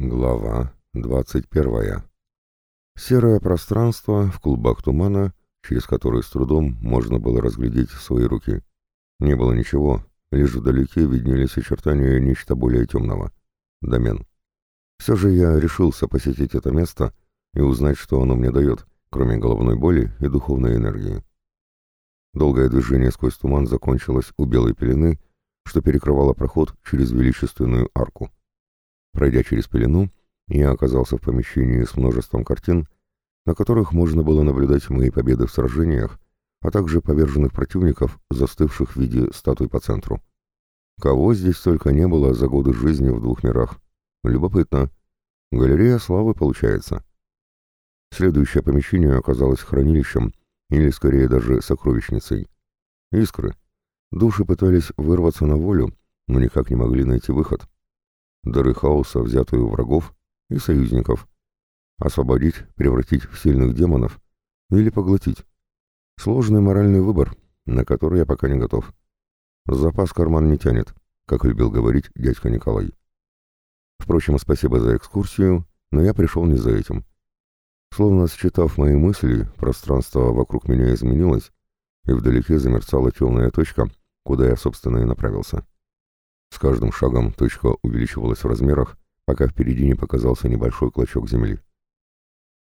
Глава 21. Серое пространство в клубах тумана, через который с трудом можно было разглядеть свои руки. Не было ничего, лишь вдалеке виднелись очертания нечто более темного. Домен. Все же я решился посетить это место и узнать, что оно мне дает, кроме головной боли и духовной энергии. Долгое движение сквозь туман закончилось у белой пелены, что перекрывало проход через величественную арку. Пройдя через пелену, я оказался в помещении с множеством картин, на которых можно было наблюдать мои победы в сражениях, а также поверженных противников, застывших в виде статуй по центру. Кого здесь только не было за годы жизни в двух мирах. Любопытно. Галерея славы получается. Следующее помещение оказалось хранилищем, или скорее даже сокровищницей. Искры. Души пытались вырваться на волю, но никак не могли найти выход дыры хаоса, взятые у врагов и союзников. Освободить, превратить в сильных демонов или поглотить. Сложный моральный выбор, на который я пока не готов. Запас карман не тянет, как любил говорить дядька Николай. Впрочем, спасибо за экскурсию, но я пришел не за этим. Словно считав мои мысли, пространство вокруг меня изменилось, и вдалеке замерцала темная точка, куда я, собственно, и направился. С каждым шагом точка увеличивалась в размерах, пока впереди не показался небольшой клочок земли.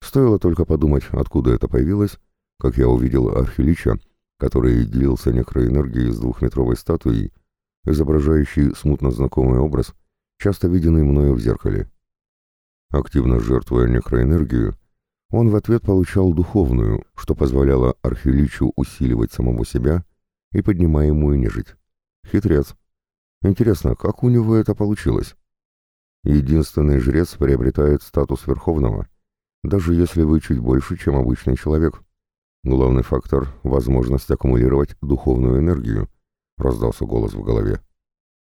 Стоило только подумать, откуда это появилось, как я увидел Архилича, который делился некроэнергией с двухметровой статуей, изображающей смутно знакомый образ, часто виденный мною в зеркале. Активно жертвуя некроэнергию, он в ответ получал духовную, что позволяло Архиличу усиливать самого себя и поднимаемую нежить. Хитрец. Интересно, как у него это получилось? Единственный жрец приобретает статус верховного, даже если вы чуть больше, чем обычный человек. Главный фактор — возможность аккумулировать духовную энергию, — раздался голос в голове.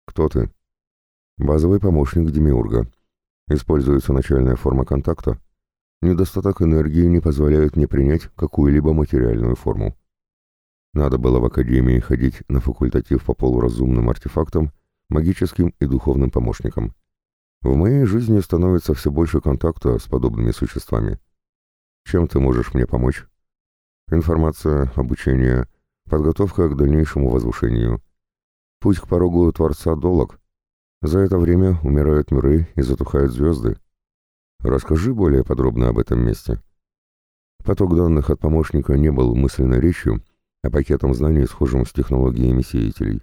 Кто ты? Базовый помощник Демиурга. Используется начальная форма контакта. Недостаток энергии не позволяет мне принять какую-либо материальную форму. Надо было в Академии ходить на факультатив по полуразумным артефактам магическим и духовным помощником. В моей жизни становится все больше контакта с подобными существами. Чем ты можешь мне помочь? Информация, обучение, подготовка к дальнейшему возвышению. Путь к порогу Творца долог. За это время умирают миры и затухают звезды. Расскажи более подробно об этом месте. Поток данных от помощника не был мысленной речью, а пакетом знаний, схожим с технологиями сеятелей.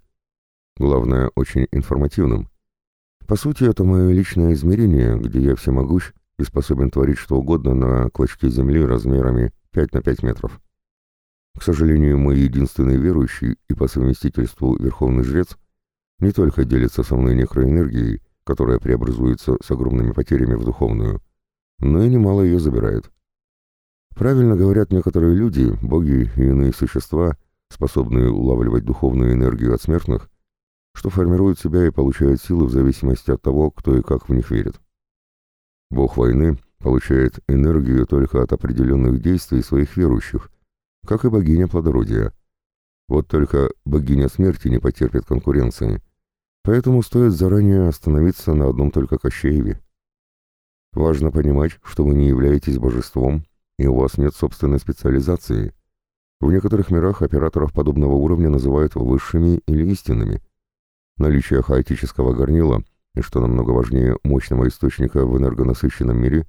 Главное, очень информативным. По сути, это мое личное измерение, где я всемогущ и способен творить что угодно на клочке земли размерами 5 на 5 метров. К сожалению, мой единственный верующий и по совместительству верховный жрец не только делится со мной некроэнергией, которая преобразуется с огромными потерями в духовную, но и немало ее забирает. Правильно говорят некоторые люди, боги и иные существа, способные улавливать духовную энергию от смертных, что формирует себя и получает силы в зависимости от того, кто и как в них верит. Бог войны получает энергию только от определенных действий своих верующих, как и богиня плодородия. Вот только богиня смерти не потерпит конкуренции, поэтому стоит заранее остановиться на одном только Кощееве. Важно понимать, что вы не являетесь божеством, и у вас нет собственной специализации. В некоторых мирах операторов подобного уровня называют высшими или истинными. Наличие хаотического горнила и, что намного важнее, мощного источника в энергонасыщенном мире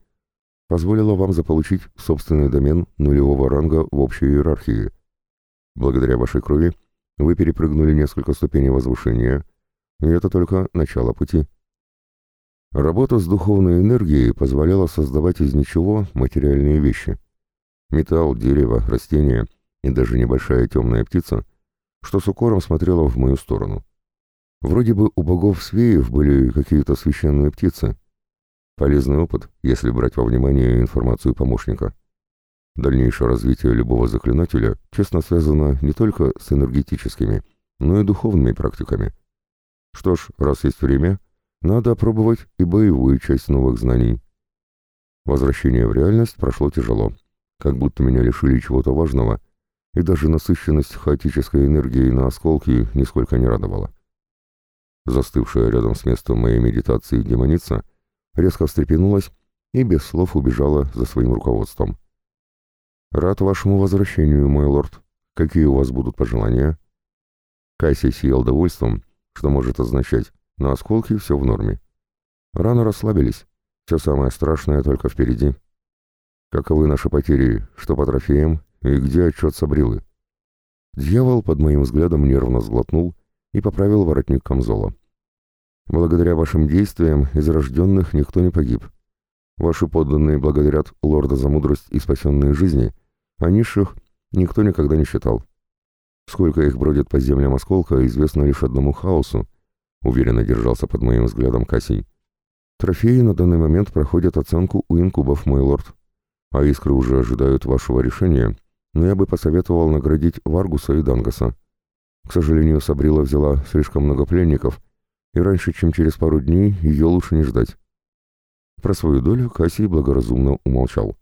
позволило вам заполучить собственный домен нулевого ранга в общей иерархии. Благодаря вашей крови вы перепрыгнули несколько ступеней возвышения, и это только начало пути. Работа с духовной энергией позволяла создавать из ничего материальные вещи. Металл, дерево, растения и даже небольшая темная птица, что с укором смотрела в мою сторону. Вроде бы у богов свеев были какие-то священные птицы. Полезный опыт, если брать во внимание информацию помощника. Дальнейшее развитие любого заклинателя честно связано не только с энергетическими, но и духовными практиками. Что ж, раз есть время, надо опробовать и боевую часть новых знаний. Возвращение в реальность прошло тяжело, как будто меня лишили чего-то важного, и даже насыщенность хаотической энергии на осколки нисколько не радовала. Застывшая рядом с местом моей медитации демоница резко встрепенулась и без слов убежала за своим руководством. «Рад вашему возвращению, мой лорд. Какие у вас будут пожелания?» Кассий съел довольством, что может означать, на осколки все в норме. Рано расслабились, все самое страшное только впереди. Каковы наши потери, что по трофеям, и где отчет Сабрилы? Дьявол под моим взглядом нервно сглотнул и поправил воротник камзола. Благодаря вашим действиям из рожденных никто не погиб. Ваши подданные благодарят лорда за мудрость и спасенные жизни, а низших никто никогда не считал. Сколько их бродит по землям осколка, известно лишь одному хаосу, уверенно держался под моим взглядом Кассий. Трофеи на данный момент проходят оценку у инкубов, мой лорд. А искры уже ожидают вашего решения, но я бы посоветовал наградить Варгуса и Дангаса. К сожалению, Сабрила взяла слишком много пленников, и раньше, чем через пару дней, ее лучше не ждать. Про свою долю Кассий благоразумно умолчал.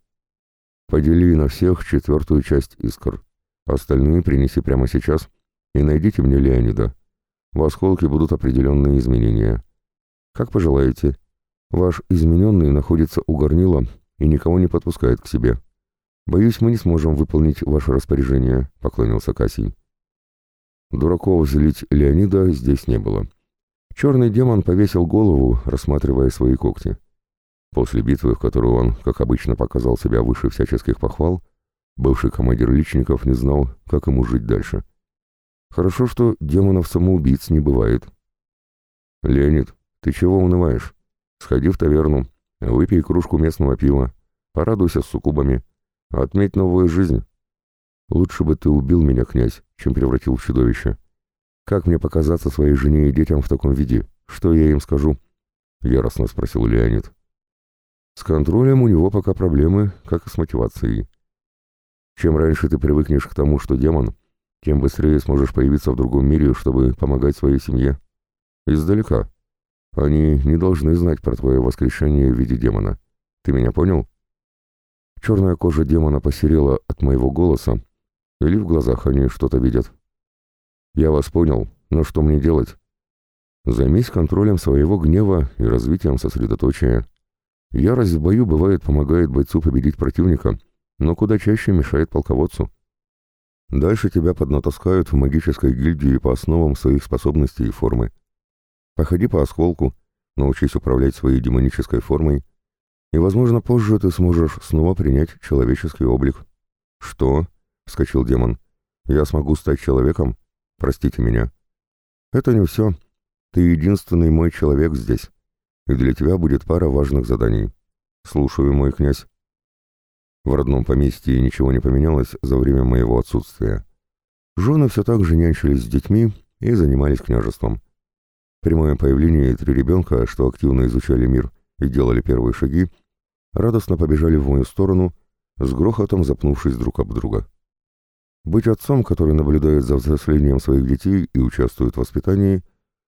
«Подели на всех четвертую часть искр. Остальные принеси прямо сейчас и найдите мне Леонида. В осколке будут определенные изменения. Как пожелаете. Ваш измененный находится у горнила и никого не подпускает к себе. Боюсь, мы не сможем выполнить ваше распоряжение», — поклонился Кассий. Дураков злить Леонида здесь не было. Черный демон повесил голову, рассматривая свои когти. После битвы, в которой он, как обычно, показал себя выше всяческих похвал, бывший командир личников не знал, как ему жить дальше. Хорошо, что демонов-самоубийц не бывает. «Леонид, ты чего унываешь? Сходи в таверну, выпей кружку местного пива, порадуйся с суккубами, отметь новую жизнь. Лучше бы ты убил меня, князь, чем превратил в чудовище. Как мне показаться своей жене и детям в таком виде? Что я им скажу?» — яростно спросил Леонид. С контролем у него пока проблемы, как и с мотивацией. Чем раньше ты привыкнешь к тому, что демон, тем быстрее сможешь появиться в другом мире, чтобы помогать своей семье. Издалека. Они не должны знать про твое воскрешение в виде демона. Ты меня понял? Черная кожа демона посерела от моего голоса, или в глазах они что-то видят. Я вас понял, но что мне делать? Займись контролем своего гнева и развитием сосредоточия. Ярость в бою бывает помогает бойцу победить противника, но куда чаще мешает полководцу. Дальше тебя поднатаскают в магической гильдии по основам своих способностей и формы. Походи по осколку, научись управлять своей демонической формой, и, возможно, позже ты сможешь снова принять человеческий облик. «Что?» — вскочил демон. «Я смогу стать человеком? Простите меня». «Это не все. Ты единственный мой человек здесь и для тебя будет пара важных заданий. Слушаю, мой князь. В родном поместье ничего не поменялось за время моего отсутствия. Жены все так же нянчились с детьми и занимались княжеством. При моем появлении три ребенка, что активно изучали мир и делали первые шаги, радостно побежали в мою сторону, с грохотом запнувшись друг об друга. Быть отцом, который наблюдает за взрослением своих детей и участвует в воспитании,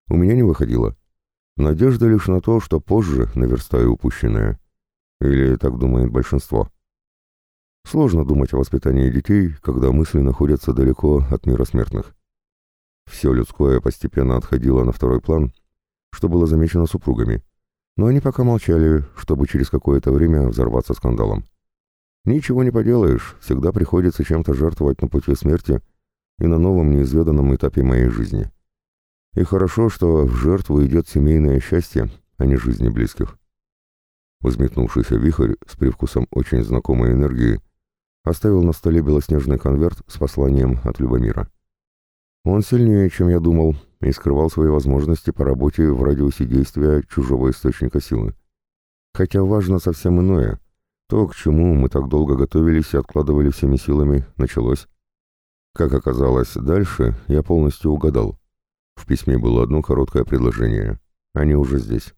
у меня не выходило. Надежда лишь на то, что позже наверстаю упущенное. Или так думает большинство. Сложно думать о воспитании детей, когда мысли находятся далеко от мира смертных. Все людское постепенно отходило на второй план, что было замечено супругами, но они пока молчали, чтобы через какое-то время взорваться скандалом. Ничего не поделаешь, всегда приходится чем-то жертвовать на пути смерти и на новом неизведанном этапе моей жизни. И хорошо, что в жертву идет семейное счастье, а не жизни близких. Взметнувшийся вихрь с привкусом очень знакомой энергии оставил на столе белоснежный конверт с посланием от Любомира. Он сильнее, чем я думал, и скрывал свои возможности по работе в радиусе действия чужого источника силы. Хотя важно совсем иное. То, к чему мы так долго готовились и откладывали всеми силами, началось. Как оказалось, дальше я полностью угадал. В письме было одно короткое предложение. Они уже здесь.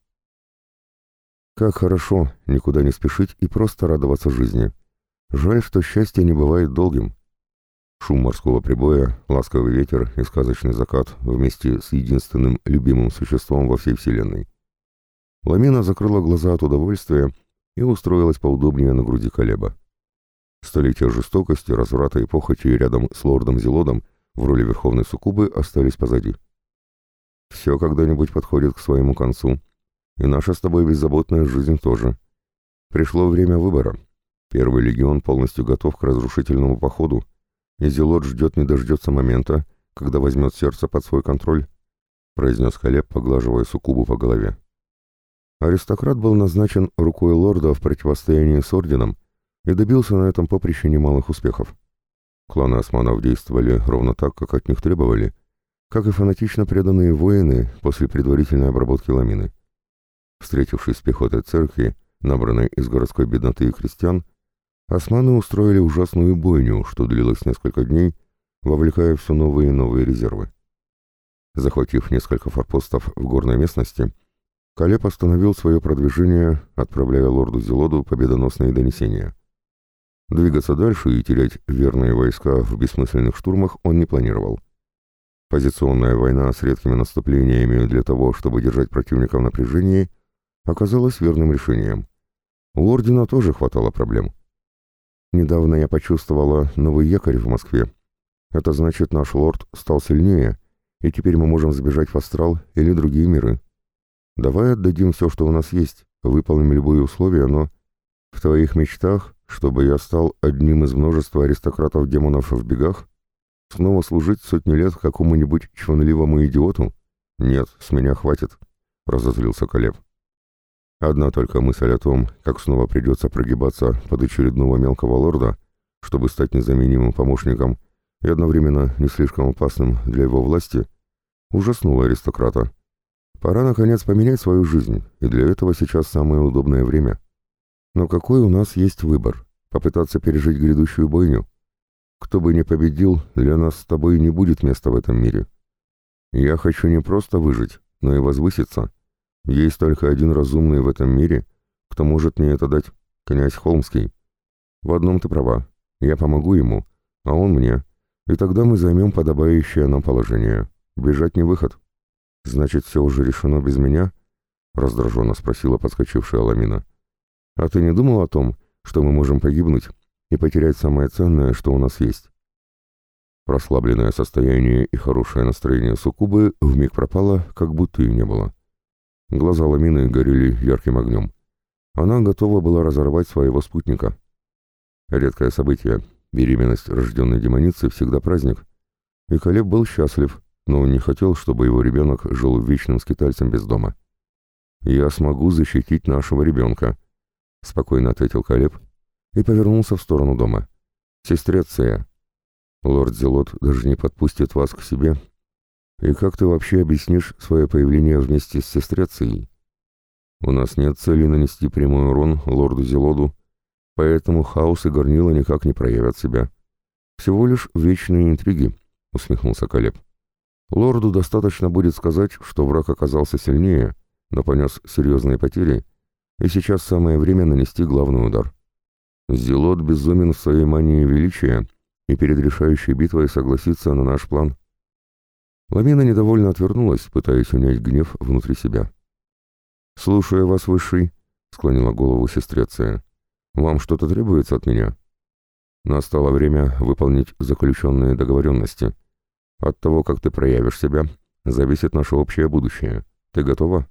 Как хорошо никуда не спешить и просто радоваться жизни. Жаль, что счастье не бывает долгим. Шум морского прибоя, ласковый ветер и сказочный закат вместе с единственным любимым существом во всей вселенной. Ламина закрыла глаза от удовольствия и устроилась поудобнее на груди Колеба. Столетия жестокости, разврата и похоти рядом с лордом Зелодом в роли верховной суккубы остались позади. Все когда-нибудь подходит к своему концу. И наша с тобой беззаботная жизнь тоже. Пришло время выбора. Первый легион полностью готов к разрушительному походу, и Зелот ждет не дождется момента, когда возьмет сердце под свой контроль, произнес Халеб, поглаживая суккубу по голове. Аристократ был назначен рукой лорда в противостоянии с орденом и добился на этом поприще немалых успехов. Кланы османов действовали ровно так, как от них требовали, как и фанатично преданные воины после предварительной обработки ламины. Встретившись с пехотой церкви, набранной из городской бедноты и крестьян, османы устроили ужасную бойню, что длилось несколько дней, вовлекая все новые и новые резервы. Захватив несколько форпостов в горной местности, Калеп остановил свое продвижение, отправляя лорду Зелоду победоносные донесения. Двигаться дальше и терять верные войска в бессмысленных штурмах он не планировал. Позиционная война с редкими наступлениями для того, чтобы держать противника в напряжении, оказалась верным решением. У Ордена тоже хватало проблем. Недавно я почувствовала новый якорь в Москве. Это значит, наш лорд стал сильнее, и теперь мы можем сбежать в астрал или другие миры. Давай отдадим все, что у нас есть, выполним любые условия, но в твоих мечтах чтобы я стал одним из множества аристократов-демонов в бегах? Снова служить сотни лет какому-нибудь чванливому идиоту? Нет, с меня хватит, — разозлился Колеб. Одна только мысль о том, как снова придется прогибаться под очередного мелкого лорда, чтобы стать незаменимым помощником и одновременно не слишком опасным для его власти, ужаснула аристократа. Пора, наконец, поменять свою жизнь, и для этого сейчас самое удобное время — но какой у нас есть выбор? Попытаться пережить грядущую бойню? Кто бы ни победил, для нас с тобой не будет места в этом мире. Я хочу не просто выжить, но и возвыситься. Есть только один разумный в этом мире, кто может мне это дать, князь Холмский. В одном ты права, я помогу ему, а он мне, и тогда мы займем подобающее нам положение. Бежать не выход. Значит, все уже решено без меня? Раздраженно спросила подскочившая Ламина. А ты не думал о том, что мы можем погибнуть и потерять самое ценное, что у нас есть?» Прослабленное состояние и хорошее настроение Сукубы вмиг пропало, как будто и не было. Глаза Ламины горели ярким огнем. Она готова была разорвать своего спутника. Редкое событие, беременность рожденной демоницы, всегда праздник. И Калеб был счастлив, но он не хотел, чтобы его ребенок жил вечным скитальцем без дома. «Я смогу защитить нашего ребенка», — спокойно ответил Калеб и повернулся в сторону дома. «Сестреция, лорд Зелот даже не подпустит вас к себе. И как ты вообще объяснишь свое появление вместе с сестрецией? У нас нет цели нанести прямой урон лорду Зелоду, поэтому хаос и горнила никак не проявят себя. Всего лишь вечные интриги», — усмехнулся Калеб. «Лорду достаточно будет сказать, что враг оказался сильнее, но понес серьезные потери» и сейчас самое время нанести главный удар. Зелот безумен в своей мании величия и перед решающей битвой согласится на наш план. Ламина недовольно отвернулась, пытаясь унять гнев внутри себя. «Слушаю вас, Высший», — склонила голову сестреция. «Вам что-то требуется от меня?» Настало время выполнить заключенные договоренности. От того, как ты проявишь себя, зависит наше общее будущее. Ты готова?»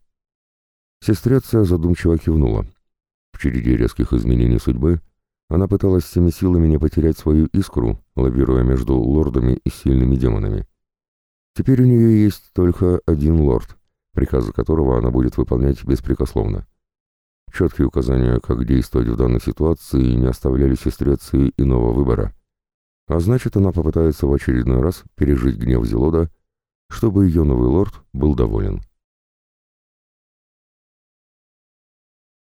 Сестреция задумчиво кивнула. В череде резких изменений судьбы она пыталась всеми силами не потерять свою искру, лавируя между лордами и сильными демонами. Теперь у нее есть только один лорд, приказы которого она будет выполнять беспрекословно. Четкие указания, как действовать в данной ситуации, не оставляли сестреции иного выбора. А значит, она попытается в очередной раз пережить гнев Зелода, чтобы ее новый лорд был доволен.